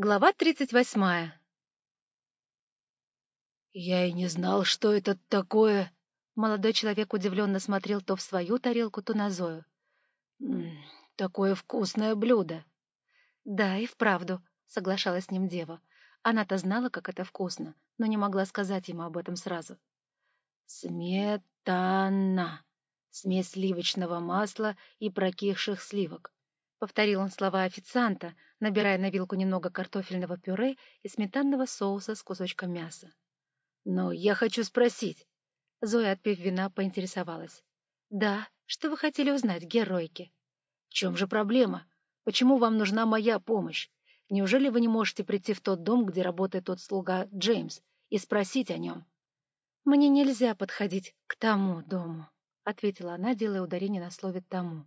Глава тридцать восьмая «Я и не знал, что это такое...» Молодой человек удивленно смотрел то в свою тарелку, то на Зою. «Такое вкусное блюдо!» «Да, и вправду», — соглашалась с ним дева. Она-то знала, как это вкусно, но не могла сказать ему об этом сразу. «Сметана! Смесь сливочного масла и прокисших сливок. — повторил он слова официанта, набирая на вилку немного картофельного пюре и сметанного соуса с кусочком мяса. «Но я хочу спросить». Зоя, отпив вина, поинтересовалась. «Да, что вы хотели узнать, геройки?» «В чем же проблема? Почему вам нужна моя помощь? Неужели вы не можете прийти в тот дом, где работает тот слуга Джеймс, и спросить о нем?» «Мне нельзя подходить к тому дому», — ответила она, делая ударение на слове «тому».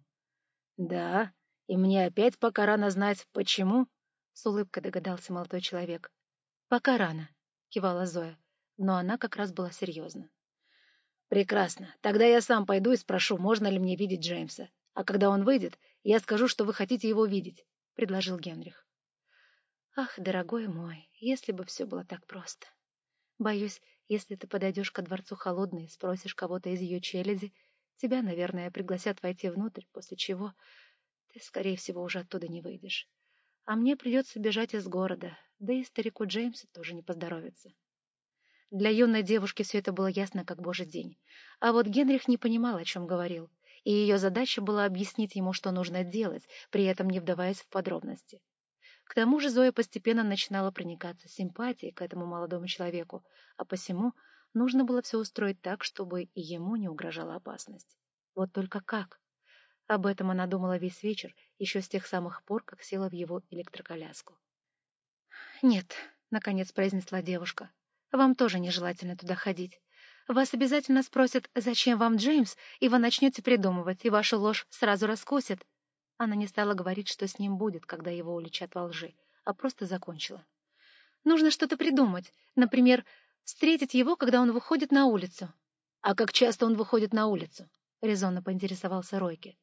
«Да, и мне опять пока рано знать, почему?» — с улыбкой догадался молодой человек. «Пока рано», — кивала Зоя, но она как раз была серьезна. «Прекрасно. Тогда я сам пойду и спрошу, можно ли мне видеть Джеймса. А когда он выйдет, я скажу, что вы хотите его видеть», — предложил Генрих. «Ах, дорогой мой, если бы все было так просто. Боюсь, если ты подойдешь ко дворцу холодной и спросишь кого-то из ее челяди, тебя, наверное, пригласят войти внутрь, после чего ты, скорее всего, уже оттуда не выйдешь. А мне придется бежать из города, да и старику Джеймсу тоже не поздоровится. Для юной девушки все это было ясно, как божий день. А вот Генрих не понимал, о чем говорил, и ее задача была объяснить ему, что нужно делать, при этом не вдаваясь в подробности. К тому же Зоя постепенно начинала проникаться симпатией к этому молодому человеку, а посему нужно было все устроить так, чтобы и ему не угрожала опасность. Вот только как? Об этом она думала весь вечер, еще с тех самых пор, как села в его электроколяску. «Нет», — наконец произнесла девушка, — «вам тоже нежелательно туда ходить. Вас обязательно спросят, зачем вам Джеймс, и вы начнете придумывать, и вашу ложь сразу раскусят». Она не стала говорить, что с ним будет, когда его уличат во лжи, а просто закончила. «Нужно что-то придумать. Например, встретить его, когда он выходит на улицу». «А как часто он выходит на улицу?» — резонно поинтересовался Ройки.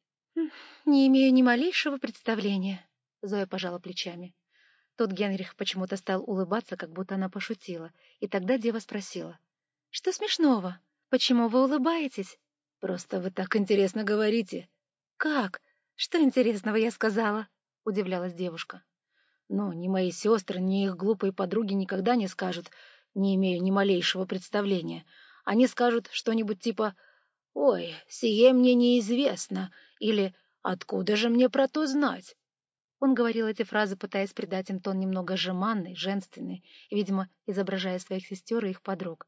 «Не имею ни малейшего представления», — Зоя пожала плечами. Тут Генрих почему-то стал улыбаться, как будто она пошутила, и тогда дева спросила. «Что смешного? Почему вы улыбаетесь?» «Просто вы так интересно говорите». «Как? Что интересного я сказала?» — удивлялась девушка. «Ну, ни мои сестры, ни их глупые подруги никогда не скажут, не имею ни малейшего представления. Они скажут что-нибудь типа «Ой, сие мне неизвестно» или «Откуда же мне про то знать?» Он говорил эти фразы, пытаясь придать им тон немного жеманный, женственный, видимо, изображая своих сестер и их подруг.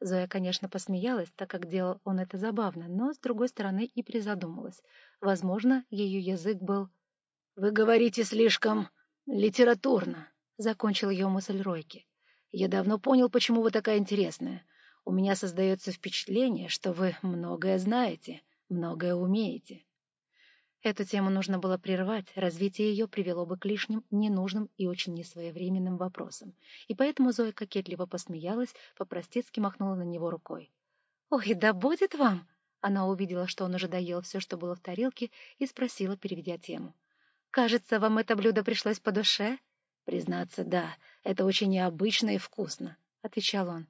Зоя, конечно, посмеялась, так как делал он это забавно, но, с другой стороны, и призадумалась. Возможно, ее язык был... «Вы говорите слишком литературно», — закончил ее мысль Ройки. «Я давно понял, почему вы такая интересная. У меня создается впечатление, что вы многое знаете, многое умеете». Эту тему нужно было прервать, развитие ее привело бы к лишним, ненужным и очень несвоевременным вопросам. И поэтому Зоя кокетливо посмеялась, по-простецки махнула на него рукой. «Ой, да будет вам!» Она увидела, что он уже доел все, что было в тарелке, и спросила, переведя тему. «Кажется, вам это блюдо пришлось по душе?» «Признаться, да, это очень необычно и вкусно», — отвечал он.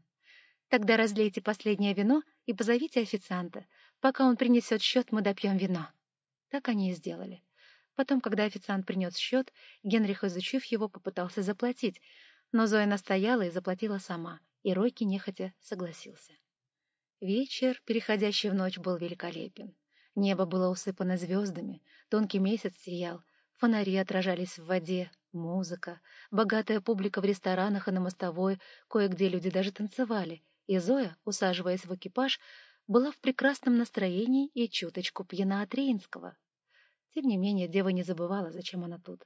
«Тогда разлейте последнее вино и позовите официанта. Пока он принесет счет, мы допьем вино». Так они и сделали. Потом, когда официант принес счет, Генрих, изучив его, попытался заплатить, но Зоя настояла и заплатила сама, и Ройки нехотя согласился. Вечер, переходящий в ночь, был великолепен. Небо было усыпано звездами, тонкий месяц сиял, фонари отражались в воде, музыка, богатая публика в ресторанах и на мостовой, кое-где люди даже танцевали, и Зоя, усаживаясь в экипаж, была в прекрасном настроении и чуточку пьяна от Рейнского. Тем не менее, дева не забывала, зачем она тут.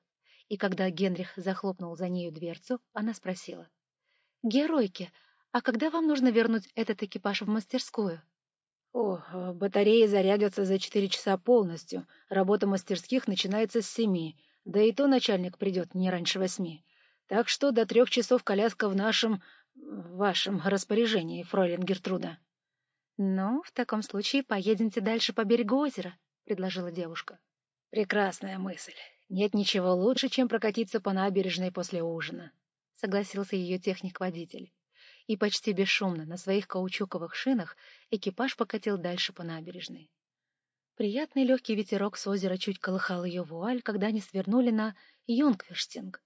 И когда Генрих захлопнул за нею дверцу, она спросила. — Геройки, а когда вам нужно вернуть этот экипаж в мастерскую? — О, батареи зарядятся за четыре часа полностью. Работа мастерских начинается с семи, да и то начальник придет не раньше восьми. Так что до трех часов коляска в нашем... вашем распоряжении, фройлен Гертруда. «Ну, в таком случае поедемте дальше по берегу озера», — предложила девушка. «Прекрасная мысль. Нет ничего лучше, чем прокатиться по набережной после ужина, — согласился ее техник-водитель. И почти бесшумно на своих каучуковых шинах экипаж покатил дальше по набережной. Приятный легкий ветерок с озера чуть колыхал ее вуаль, когда они свернули на Юнгверштинг.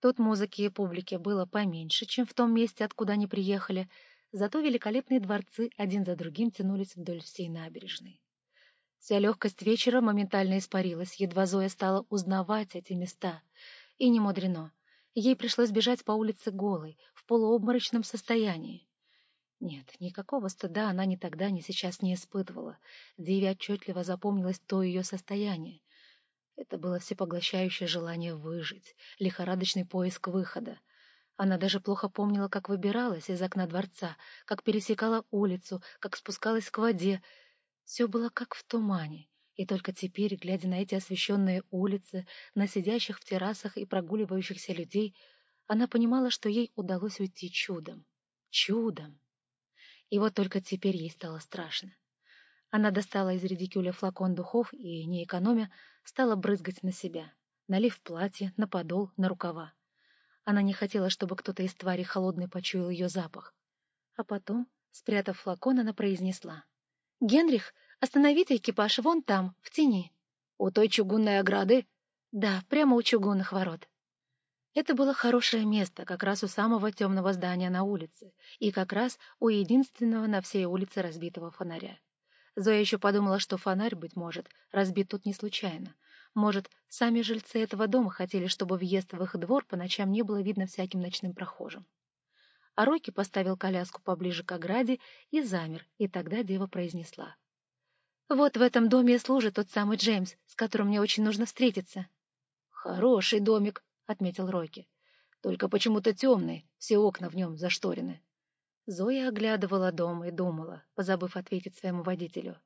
Тут музыки и публики было поменьше, чем в том месте, откуда они приехали, зато великолепные дворцы один за другим тянулись вдоль всей набережной. Вся легкость вечера моментально испарилась, едва Зоя стала узнавать эти места. И не мудрено. Ей пришлось бежать по улице голой, в полуобморочном состоянии. Нет, никакого стыда она ни тогда, ни сейчас не испытывала. Деве отчетливо запомнилось то ее состояние. Это было всепоглощающее желание выжить, лихорадочный поиск выхода. Она даже плохо помнила, как выбиралась из окна дворца, как пересекала улицу, как спускалась к воде, все было как в тумане, и только теперь, глядя на эти освещенные улицы, на сидящих в террасах и прогуливающихся людей, она понимала, что ей удалось уйти чудом. Чудом! И вот только теперь ей стало страшно. Она достала из редикюля флакон духов и, не экономя, стала брызгать на себя, налив платье, на подол, на рукава. Она не хотела, чтобы кто-то из твари холодной почуял ее запах. А потом, спрятав флакон, она произнесла. «Генрих, остановите экипаж вон там, в тени». «У той чугунной ограды?» «Да, прямо у чугунных ворот». Это было хорошее место, как раз у самого темного здания на улице, и как раз у единственного на всей улице разбитого фонаря. Зоя еще подумала, что фонарь, быть может, разбит тут не случайно. Может, сами жильцы этого дома хотели, чтобы въезд в их двор по ночам не было видно всяким ночным прохожим а Рокки поставил коляску поближе к ограде и замер, и тогда дева произнесла. «Вот в этом доме служит тот самый Джеймс, с которым мне очень нужно встретиться». «Хороший домик», — отметил Рокки. «Только почему-то темный, все окна в нем зашторены». Зоя оглядывала дом и думала, позабыв ответить своему водителю.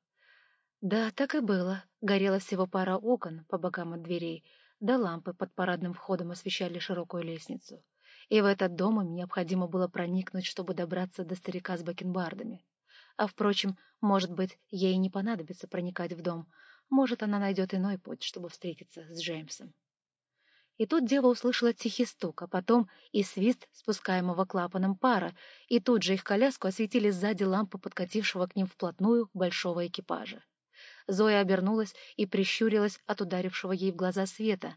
Да, так и было. Горело всего пара окон по бокам от дверей, да лампы под парадным входом освещали широкую лестницу и в этот дом им необходимо было проникнуть, чтобы добраться до старика с бакенбардами. А, впрочем, может быть, ей не понадобится проникать в дом. Может, она найдет иной путь, чтобы встретиться с Джеймсом. И тут дева услышала тихий стук, а потом и свист спускаемого клапаном пара, и тут же их коляску осветили сзади лампы подкатившего к ним вплотную большого экипажа. Зоя обернулась и прищурилась от ударившего ей в глаза света.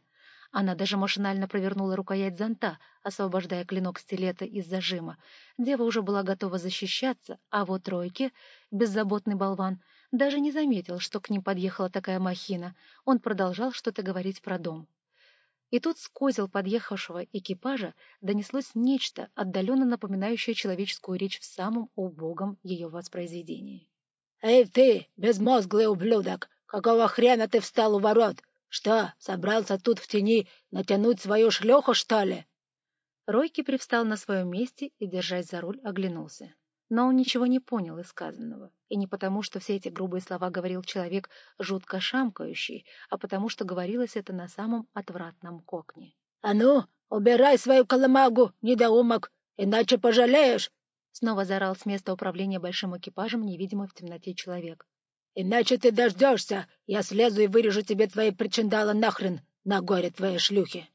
Она даже машинально провернула рукоять зонта, освобождая клинок стилета из зажима. Дева уже была готова защищаться, а вот тройки, беззаботный болван, даже не заметил, что к ним подъехала такая махина. Он продолжал что-то говорить про дом. И тут с козел подъехавшего экипажа донеслось нечто, отдаленно напоминающее человеческую речь в самом убогом ее воспроизведении. «Эй ты, безмозглый ублюдок! Какого хрена ты встал у ворот? Что, собрался тут в тени натянуть свою шлюху, что ли? Ройки привстал на своем месте и, держась за руль, оглянулся. Но он ничего не понял из сказанного. И не потому, что все эти грубые слова говорил человек жутко шамкающий, а потому, что говорилось это на самом отвратном кокне. — А ну, убирай свою колымагу, недоумок, иначе пожалеешь! Снова заорал с места управления большим экипажем невидимый в темноте человек. Иначе ты дождешься, я слезу и вырежу тебе твои причиндалы нахрен на горе твоей шлюхи.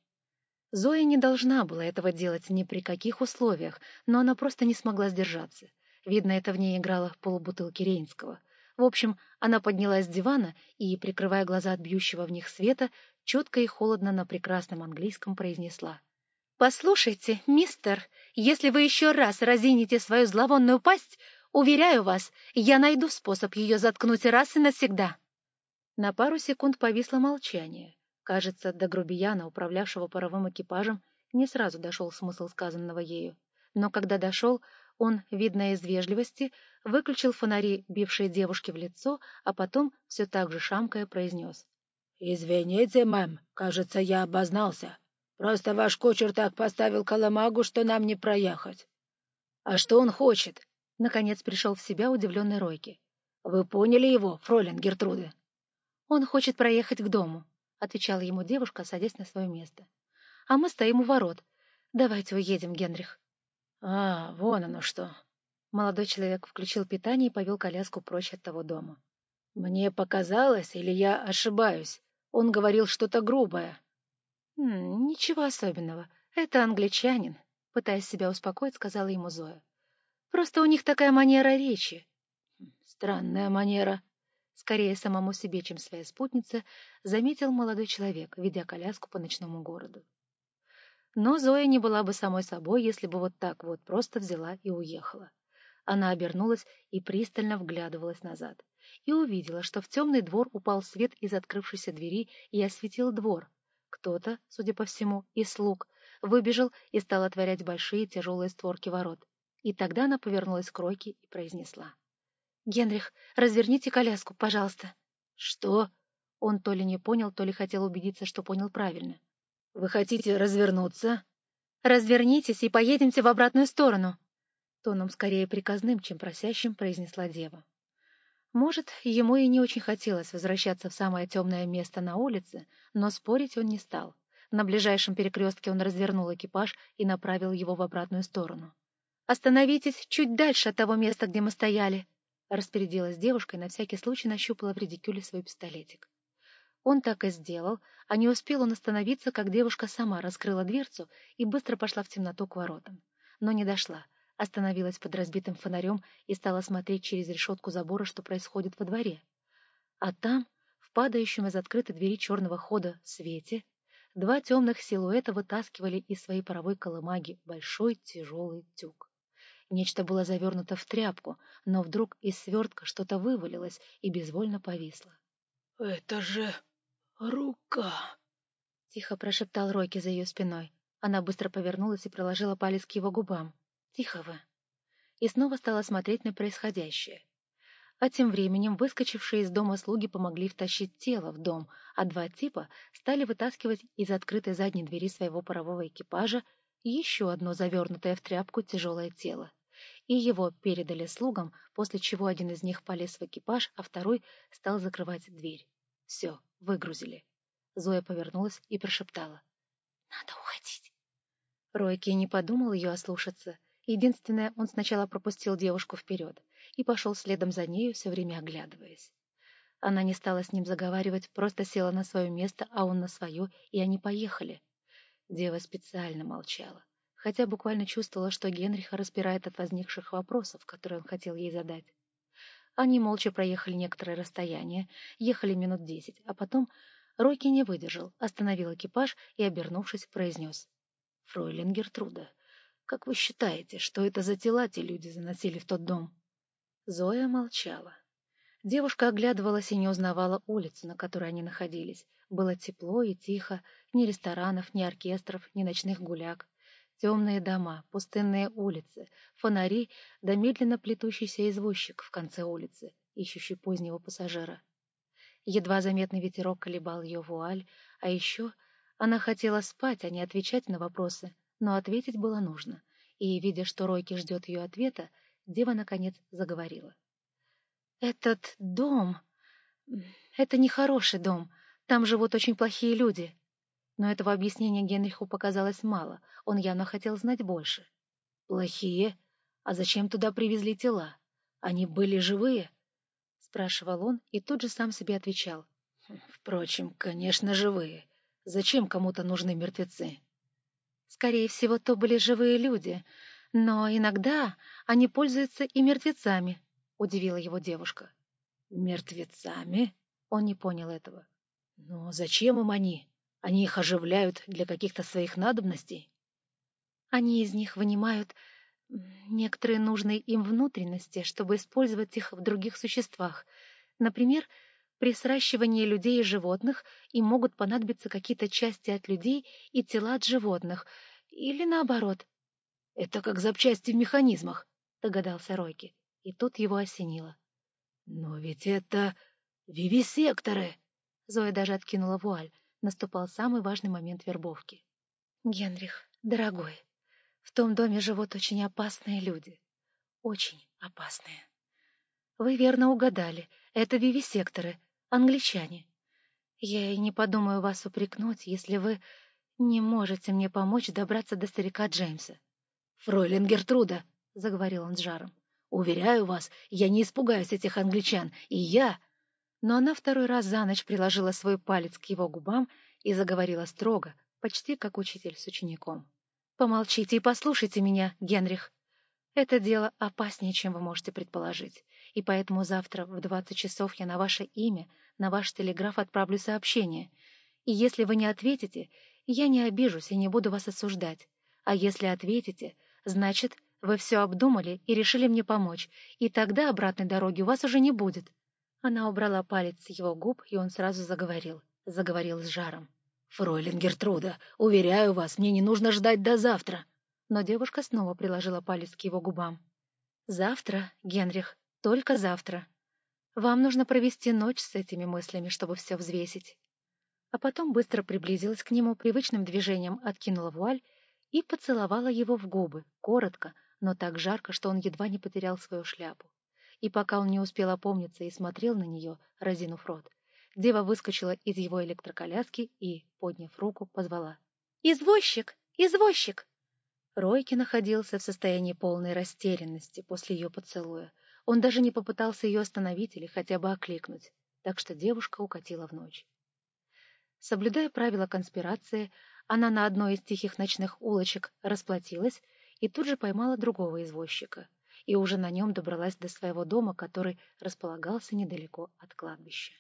Зоя не должна была этого делать ни при каких условиях, но она просто не смогла сдержаться. Видно, это в ней играло полубутылки Рейнского. В общем, она поднялась с дивана и, прикрывая глаза от бьющего в них света, четко и холодно на прекрасном английском произнесла. «Послушайте, мистер, если вы еще раз разините свою зловонную пасть, Уверяю вас, я найду способ ее заткнуть раз и навсегда. На пару секунд повисло молчание. Кажется, до грубияна, управлявшего паровым экипажем, не сразу дошел смысл сказанного ею. Но когда дошел, он, видно из вежливости, выключил фонари, бившие девушке в лицо, а потом, все так же шамкая, произнес. — Извините, мэм, кажется, я обознался. Просто ваш кучер так поставил коломагу, что нам не проехать. — А что он хочет? Наконец пришел в себя удивленный Ройки. «Вы поняли его, фройлен Гертруды?» «Он хочет проехать к дому», — отвечала ему девушка, садясь на свое место. «А мы стоим у ворот. Давайте уедем, Генрих». «А, вон оно что!» Молодой человек включил питание и повел коляску прочь от того дома. «Мне показалось, или я ошибаюсь? Он говорил что-то грубое». «Ничего особенного. Это англичанин», — пытаясь себя успокоить, сказала ему Зоя. «Просто у них такая манера речи». «Странная манера», — скорее самому себе, чем своей спутнице, заметил молодой человек, ведя коляску по ночному городу. Но Зоя не была бы самой собой, если бы вот так вот просто взяла и уехала. Она обернулась и пристально вглядывалась назад. И увидела, что в темный двор упал свет из открывшейся двери и осветил двор. Кто-то, судя по всему, из слуг, выбежал и стал отворять большие тяжелые створки ворот. И тогда она повернулась к Ройке и произнесла. «Генрих, разверните коляску, пожалуйста». «Что?» Он то ли не понял, то ли хотел убедиться, что понял правильно. «Вы хотите развернуться?» «Развернитесь и поедемте в обратную сторону!» Тоном скорее приказным, чем просящим, произнесла дева. Может, ему и не очень хотелось возвращаться в самое темное место на улице, но спорить он не стал. На ближайшем перекрестке он развернул экипаж и направил его в обратную сторону. «Остановитесь чуть дальше от того места, где мы стояли!» Распорядилась девушка и на всякий случай нащупала в редикюле свой пистолетик. Он так и сделал, а не успел он остановиться, как девушка сама раскрыла дверцу и быстро пошла в темноту к воротам. Но не дошла, остановилась под разбитым фонарем и стала смотреть через решетку забора, что происходит во дворе. А там, в падающем из открытой двери черного хода свете, два темных силуэта вытаскивали из своей паровой колымаги большой тяжелый тюк. Нечто было завернуто в тряпку, но вдруг из свертка что-то вывалилось и безвольно повисло. — Это же «Рука!» — тихо прошептал Ройки за ее спиной. Она быстро повернулась и приложила палец к его губам. «Тихо вы!» И снова стала смотреть на происходящее. А тем временем выскочившие из дома слуги помогли втащить тело в дом, а два типа стали вытаскивать из открытой задней двери своего парового экипажа еще одно завернутое в тряпку тяжелое тело. И его передали слугам, после чего один из них полез в экипаж, а второй стал закрывать дверь. Все, выгрузили. Зоя повернулась и прошептала. «Надо уходить». Ройки не подумал ее ослушаться. Единственное, он сначала пропустил девушку вперед и пошел следом за нею, все время оглядываясь. Она не стала с ним заговаривать, просто села на свое место, а он на свое, и они поехали. Дева специально молчала, хотя буквально чувствовала, что Генриха распирает от возникших вопросов, которые он хотел ей задать. Они молча проехали некоторое расстояние, ехали минут десять, а потом Ройки не выдержал, остановил экипаж и, обернувшись, произнес. — Фройлен Гертруда, как вы считаете, что это за тела те люди заносили в тот дом? Зоя молчала. Девушка оглядывалась и не узнавала улицу, на которой они находились. Было тепло и тихо, ни ресторанов, ни оркестров, ни ночных гуляк. Темные дома, пустынные улицы, фонари да медленно плетущийся извозчик в конце улицы, ищущий позднего пассажира. Едва заметный ветерок колебал ее вуаль, а еще она хотела спать, а не отвечать на вопросы, но ответить было нужно, и, видя, что Ройки ждет ее ответа, дева, наконец, заговорила. «Этот дом... Это нехороший дом, там живут очень плохие люди», но этого объяснения Генриху показалось мало, он явно хотел знать больше. «Плохие? А зачем туда привезли тела? Они были живые?» — спрашивал он и тут же сам себе отвечал. «Впрочем, конечно, живые. Зачем кому-то нужны мертвецы?» «Скорее всего, то были живые люди, но иногда они пользуются и мертвецами», — удивила его девушка. «Мертвецами?» — он не понял этого. «Но зачем им они?» Они их оживляют для каких-то своих надобностей? Они из них вынимают некоторые нужные им внутренности, чтобы использовать их в других существах. Например, при сращивании людей и животных им могут понадобиться какие-то части от людей и тела от животных. Или наоборот. — Это как запчасти в механизмах, — догадался Ройки. И тут его осенило. — Но ведь это вивисекторы! Зоя даже откинула вуаль наступал самый важный момент вербовки. «Генрих, дорогой, в том доме живут очень опасные люди. Очень опасные. Вы верно угадали, это вивисекторы, англичане. Я и не подумаю вас упрекнуть, если вы не можете мне помочь добраться до старика Джеймса. «Фройлен Гертруда», — заговорил он с жаром, — «уверяю вас, я не испугаюсь этих англичан, и я...» но она второй раз за ночь приложила свой палец к его губам и заговорила строго, почти как учитель с учеником. «Помолчите и послушайте меня, Генрих. Это дело опаснее, чем вы можете предположить, и поэтому завтра в двадцать часов я на ваше имя, на ваш телеграф отправлю сообщение. И если вы не ответите, я не обижусь и не буду вас осуждать. А если ответите, значит, вы все обдумали и решили мне помочь, и тогда обратной дороги у вас уже не будет». Она убрала палец с его губ, и он сразу заговорил. Заговорил с жаром. «Фройлен Гертруда, уверяю вас, мне не нужно ждать до завтра». Но девушка снова приложила палец к его губам. «Завтра, Генрих, только завтра. Вам нужно провести ночь с этими мыслями, чтобы все взвесить». А потом быстро приблизилась к нему, привычным движением откинула вуаль и поцеловала его в губы, коротко, но так жарко, что он едва не потерял свою шляпу. И пока он не успел опомниться и смотрел на нее, разинув рот, Дева выскочила из его электроколяски и, подняв руку, позвала. «Извозчик! Извозчик!» Ройки находился в состоянии полной растерянности после ее поцелуя. Он даже не попытался ее остановить или хотя бы окликнуть, так что девушка укатила в ночь. Соблюдая правила конспирации, она на одной из тихих ночных улочек расплатилась и тут же поймала другого извозчика, и уже на нем добралась до своего дома, который располагался недалеко от кладбища.